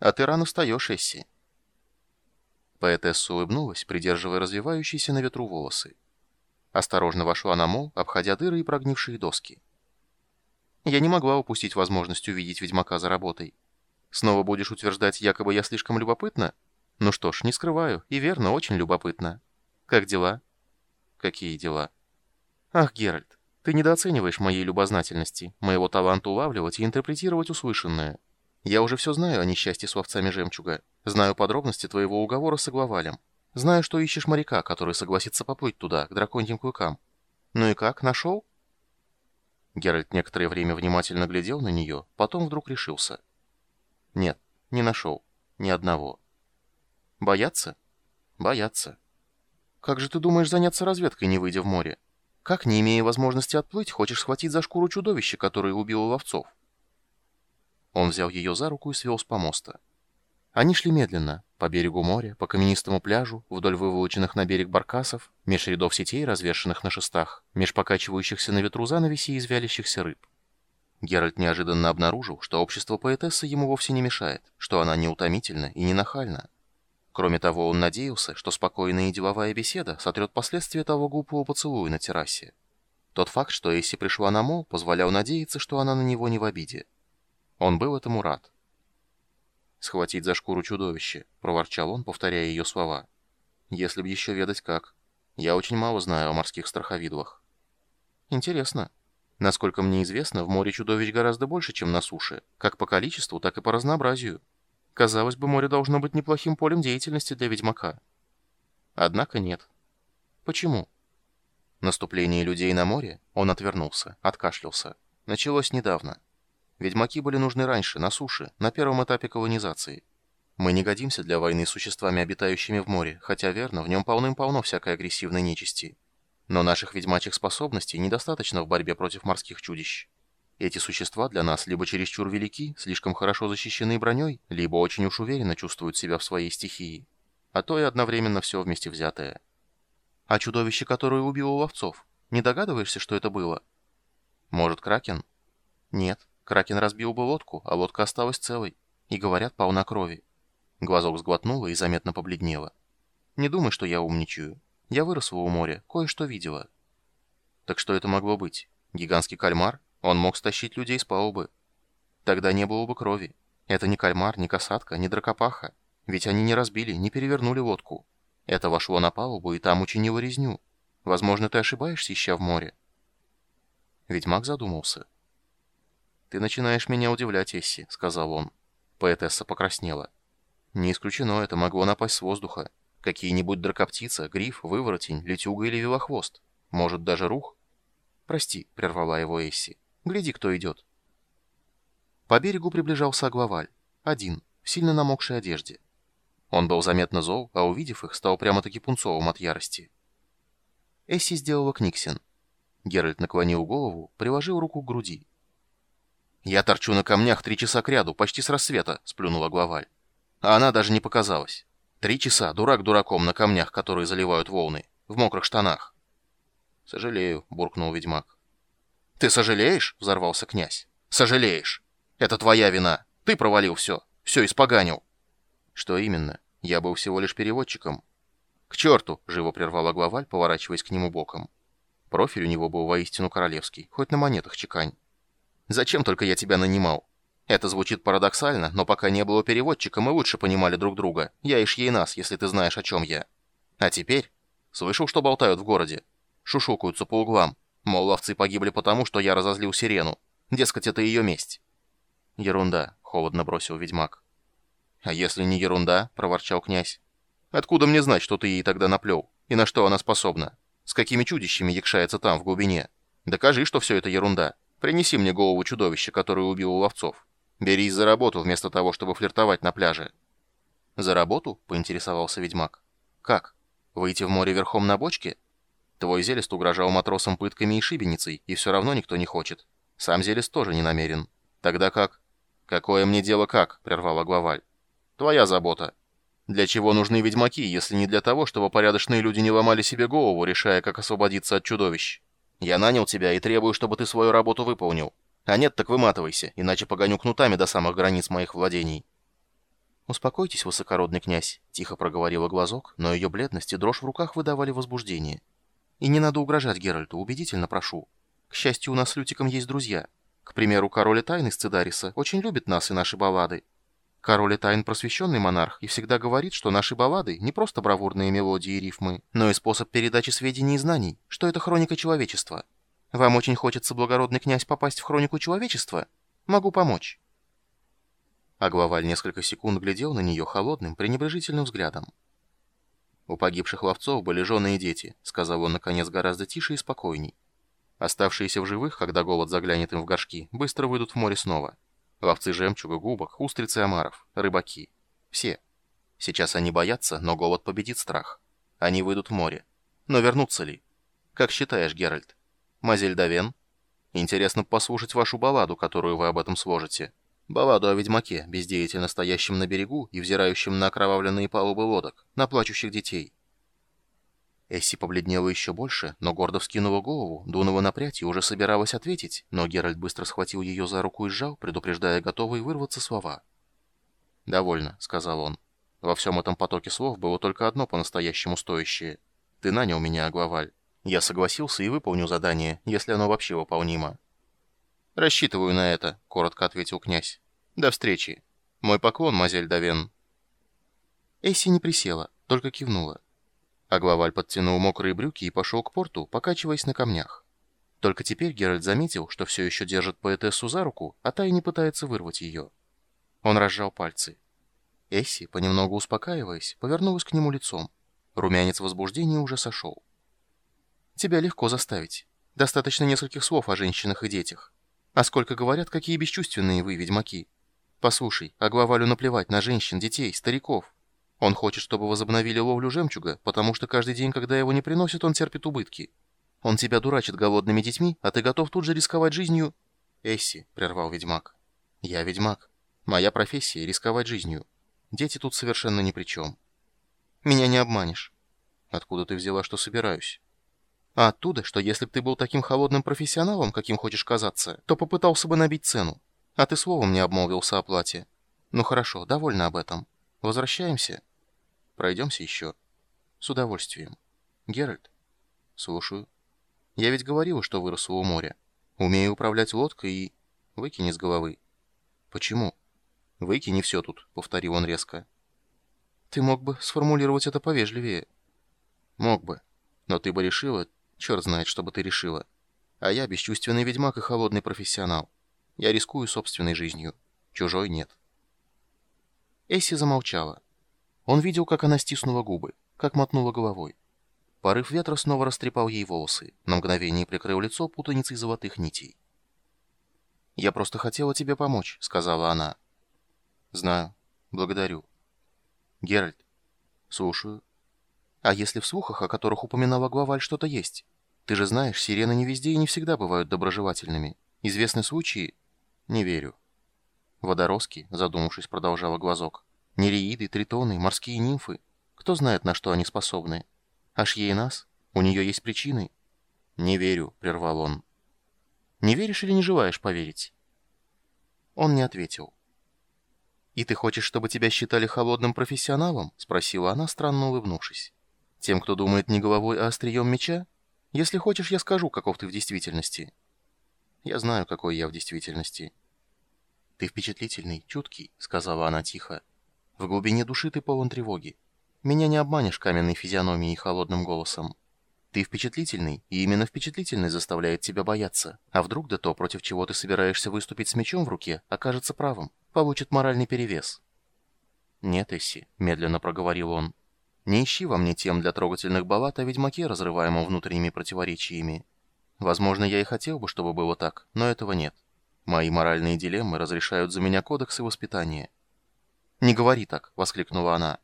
А ты рано встаешь, Эсси». Поэтесса улыбнулась, придерживая развивающиеся на ветру волосы. Осторожно вошла на мол, обходя дыры и прогнившие доски. Я не могла упустить возможность увидеть ведьмака за работой. Снова будешь утверждать, якобы я слишком любопытна? Ну что ж, не скрываю, и верно, очень любопытно. Как дела? Какие дела? Ах, Геральт, ты недооцениваешь моей любознательности, моего таланта улавливать и интерпретировать услышанное. Я уже все знаю о несчастье с ловцами жемчуга. Знаю подробности твоего уговора с Агловалем. Знаю, что ищешь моряка, который согласится поплыть туда, к драконьим клыкам. Ну и как, нашел?» Геральт некоторое время внимательно глядел на нее, потом вдруг решился. «Нет, не нашел. Ни одного». «Бояться?» «Бояться». «Как же ты думаешь заняться разведкой, не выйдя в море? Как, не имея возможности отплыть, хочешь схватить за шкуру чудовища, которое убило ловцов?» Он взял ее за руку и свел с помоста. Они шли медленно, по берегу моря, по каменистому пляжу, вдоль выволоченных на берег баркасов, меж рядов сетей, развешанных на шестах, меж покачивающихся на ветру занавесей и извялящихся рыб. Геральт неожиданно обнаружил, что общество поэтессы ему вовсе не мешает, что она не утомительна и не нахальна. Кроме того, он надеялся, что спокойная и деловая беседа сотрет последствия того глупого поцелуя на террасе. Тот факт, что Эсси пришла на мол, позволял надеяться, что она на него не в обиде. Он был этому рад. «Схватить за шкуру чудовище», — проворчал он, повторяя ее слова. «Если б еще ведать как. Я очень мало знаю о морских страховидлах». «Интересно. Насколько мне известно, в море чудовищ гораздо больше, чем на суше, как по количеству, так и по разнообразию. Казалось бы, море должно быть неплохим полем деятельности для ведьмака». Однако нет. Почему? Наступление людей на море, он отвернулся, откашлялся, началось недавно. Ведьмаки были нужны раньше, на суше, на первом этапе колонизации. Мы не годимся для войны с существами, обитающими в море, хотя, верно, в нем полным-полно всякой агрессивной нечисти. Но наших ведьмачьих способностей недостаточно в борьбе против морских чудищ. Эти существа для нас либо чересчур велики, слишком хорошо защищены броней, либо очень уж уверенно чувствуют себя в своей стихии. А то и одновременно все вместе взятое. А чудовище, которое убило ловцов, не догадываешься, что это было? Может, кракен? Нет. Кракен разбил бы лодку, а лодка осталась целой. И, говорят, полна крови. Глазок сглотнула и заметно побледнела. Не думай, что я умничаю. Я выросла у моря, кое-что видела. Так что это могло быть? Гигантский кальмар? Он мог стащить людей с палубы. Тогда не было бы крови. Это не кальмар, не касатка, не дракопаха. Ведь они не разбили, не перевернули лодку. Это вошло на палубу и там учинило резню. Возможно, ты ошибаешься, ища в море. Ведьмак задумался. «Ты начинаешь меня удивлять, Эсси», — сказал он. Поэтесса покраснела. «Не исключено, это могло напасть с воздуха. Какие-нибудь дракоптица, гриф, выворотень, летюга или вилохвост. Может, даже рух?» «Прости», — прервала его Эсси. «Гляди, кто идет». По берегу приближался Агловаль. Один, в сильно намокшей одежде. Он был заметно зол, а увидев их, стал прямо-таки пунцовым от ярости. Эсси сделала книгсен. Геральт наклонил голову, приложил руку к груди. «Я торчу на камнях три часа кряду, почти с рассвета», — сплюнула главарь. А она даже не показалась. Три часа, дурак дураком, на камнях, которые заливают волны, в мокрых штанах. «Сожалею», — буркнул ведьмак. «Ты сожалеешь?» — взорвался князь. «Сожалеешь. Это твоя вина. Ты провалил все. Все испоганил». «Что именно? Я был всего лишь переводчиком». «К черту!» — живо прервала главаль, поворачиваясь к нему боком. Профиль у него был воистину королевский, хоть на монетах чекань. Зачем только я тебя нанимал? Это звучит парадоксально, но пока не было переводчика, мы лучше понимали друг друга. Я и нас, если ты знаешь, о чем я. А теперь? Слышал, что болтают в городе? Шушукаются по углам. Мол, ловцы погибли потому, что я разозлил сирену. Дескать, это ее месть. Ерунда, холодно бросил ведьмак. А если не ерунда, проворчал князь. Откуда мне знать, что ты ей тогда наплел? И на что она способна? С какими чудищами якшается там, в глубине? Докажи, что все это ерунда. Принеси мне голову чудовища, которое убило ловцов. Берись за работу, вместо того, чтобы флиртовать на пляже». «За работу?» — поинтересовался ведьмак. «Как? Выйти в море верхом на бочке?» Твой Зелест угрожал матросам пытками и шибеницей, и все равно никто не хочет. Сам Зелест тоже не намерен. Тогда как? Какое мне дело как? прервала главаль. Твоя забота. Для чего нужны ведьмаки, если не для того, чтобы порядочные люди не ломали себе голову, решая, как освободиться от чудовищ? Я нанял тебя и требую, чтобы ты свою работу выполнил. А нет, так выматывайся, иначе погоню кнутами до самых границ моих владений». «Успокойтесь, высокородный князь», — тихо проговорила глазок, но ее бледность и дрожь в руках выдавали возбуждение. «И не надо угрожать Геральту, убедительно прошу. К счастью, у нас с Лютиком есть друзья. К примеру, король Тайн из очень любит нас и наши баллады. Король Тайн просвещенный монарх и всегда говорит, что наши баллады не просто бравурные мелодии и рифмы, но и способ передачи сведений и знаний, что это хроника человечества. Вам очень хочется, благородный князь, попасть в хронику человечества? Могу помочь». А несколько секунд глядел на нее холодным, пренебрежительным взглядом. «У погибших ловцов были жены и дети», — сказал он, наконец, гораздо тише и спокойней. «Оставшиеся в живых, когда голод заглянет им в горшки, быстро выйдут в море снова. Ловцы жемчуга, губок, устрицы омаров, рыбаки. Все. Сейчас они боятся, но голод победит страх. Они выйдут в море. Но вернутся ли? Как считаешь, Геральт? Мазель Давен? Интересно послушать вашу балладу, которую вы об этом сложите». Балладу о ведьмаке, бездеятельно стоящем на берегу и взирающем на окровавленные палубы лодок, на плачущих детей. Эсси побледнела еще больше, но гордо вскинула голову, дунула на прядь и уже собиралась ответить, но Геральт быстро схватил ее за руку и сжал, предупреждая готовые вырваться слова. «Довольно», — сказал он. «Во всем этом потоке слов было только одно по-настоящему стоящее. Ты нанял меня, Аглаваль. Я согласился и выполню задание, если оно вообще выполнимо». «Рассчитываю на это», — коротко ответил князь. «До встречи. Мой поклон, мазель Давен». Эсси не присела, только кивнула. А главаль подтянул мокрые брюки и пошел к порту, покачиваясь на камнях. Только теперь Геральт заметил, что все еще держит поэтессу за руку, а та и не пытается вырвать ее. Он разжал пальцы. Эсси, понемногу успокаиваясь, повернулась к нему лицом. Румянец возбуждения уже сошел. «Тебя легко заставить. Достаточно нескольких слов о женщинах и детях. А сколько говорят, какие бесчувственные вы, ведьмаки. Послушай, а главалю наплевать на женщин, детей, стариков. Он хочет, чтобы возобновили ловлю жемчуга, потому что каждый день, когда его не приносят, он терпит убытки. Он тебя дурачит голодными детьми, а ты готов тут же рисковать жизнью...» «Эсси», — прервал ведьмак. «Я ведьмак. Моя профессия — рисковать жизнью. Дети тут совершенно ни при чем. Меня не обманешь. Откуда ты взяла, что собираюсь?» А оттуда, что если бы ты был таким холодным профессионалом, каким хочешь казаться, то попытался бы набить цену. А ты словом не обмолвился о плате. Ну хорошо, довольно об этом. Возвращаемся? Пройдемся еще. С удовольствием. Геральт? Слушаю. Я ведь говорил, что выросла у моря. Умею управлять лодкой и... Выкини с головы. Почему? Выкини все тут, повторил он резко. Ты мог бы сформулировать это повежливее. Мог бы. Но ты бы решила, Черт знает, что бы ты решила. А я бесчувственный ведьмак и холодный профессионал. Я рискую собственной жизнью. Чужой нет. Эсси замолчала. Он видел, как она стиснула губы, как мотнула головой. Порыв ветра снова растрепал ей волосы, на мгновение прикрыл лицо путаницей золотых нитей. «Я просто хотела тебе помочь», — сказала она. «Знаю. Благодарю». «Геральт». «Слушаю». «А если в слухах, о которых упоминала Главаль, что-то есть? Ты же знаешь, сирены не везде и не всегда бывают доброжелательными. Известны случаи? Не верю. Водороски, задумавшись, продолжала глазок. Нереиды, тритоны, морские нимфы. Кто знает, на что они способны? Аж ей нас? У нее есть причины? Не верю, прервал он. Не веришь или не желаешь поверить? Он не ответил. «И ты хочешь, чтобы тебя считали холодным профессионалом?» — спросила она, странно улыбнувшись. «Тем, кто думает не головой, а острием меча?» Если хочешь, я скажу, каков ты в действительности. Я знаю, какой я в действительности. Ты впечатлительный, чуткий, сказала она тихо. В глубине души ты полон тревоги. Меня не обманешь каменной физиономией и холодным голосом. Ты впечатлительный, и именно впечатлительность заставляет тебя бояться. А вдруг да то, против чего ты собираешься выступить с мечом в руке, окажется правым, получит моральный перевес. «Нет, Эсси», — медленно проговорил он, не ищи во мне тем для трогательных баллад о ведьмаке, разрываемом внутренними противоречиями. Возможно, я и хотел бы, чтобы было так, но этого нет. Мои моральные дилеммы разрешают за меня кодексы воспитания. «Не говори так!» — воскликнула она.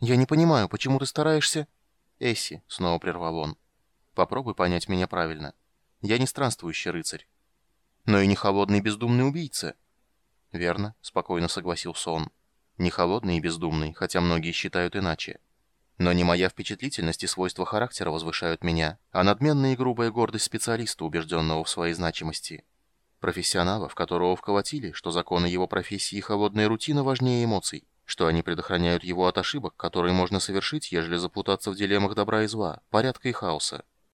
«Я не понимаю, почему ты стараешься...» «Эсси», — снова прервал он. «Попробуй понять меня правильно. Я не странствующий рыцарь. Но и не холодный бездумный убийца». «Верно», — спокойно согласился он. «Не холодный и бездумный, хотя многие считают иначе. Но не моя впечатлительность и свойства характера возвышают меня, а надменная и грубая гордость специалиста, убежденного в своей значимости. Профессионала, в которого вколотили, что законы его профессии и холодная рутина важнее эмоций, что они предохраняют его от ошибок, которые можно совершить, ежели запутаться в дилеммах добра и зла, порядка и хаоса.